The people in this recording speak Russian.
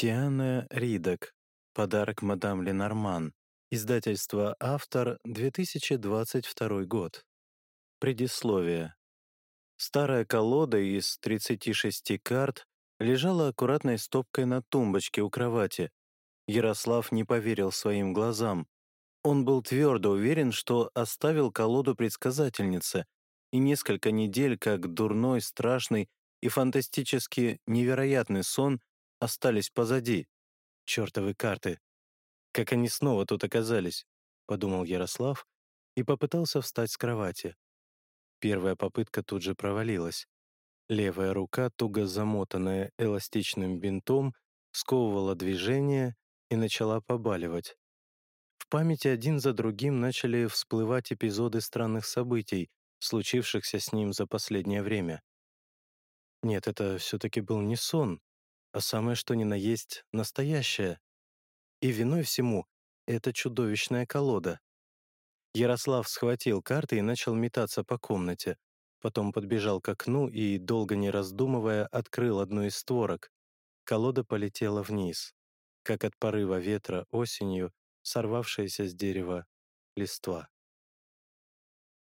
Тиана Ридок. Подарок мадам Ленорман. Издательство «Автор», 2022 год. Предисловие. Старая колода из 36 карт лежала аккуратной стопкой на тумбочке у кровати. Ярослав не поверил своим глазам. Он был твердо уверен, что оставил колоду предсказательнице, и несколько недель, как дурной, страшный и фантастически невероятный сон, остались позади. Чёртовы карты. Как они снова тут оказались, подумал Ярослав и попытался встать с кровати. Первая попытка тут же провалилась. Левая рука, туго замотанная эластичным бинтом, сковывала движение и начала побаливать. В памяти один за другим начали всплывать эпизоды странных событий, случившихся с ним за последнее время. Нет, это все-таки был не сон, а самое что ни на есть настоящее. И виной всему — это чудовищная колода. Ярослав схватил карты и начал метаться по комнате. Потом подбежал к окну и, долго не раздумывая, открыл одну из створок. Колода полетела вниз, как от порыва ветра осенью, сорвавшаяся с дерева листва.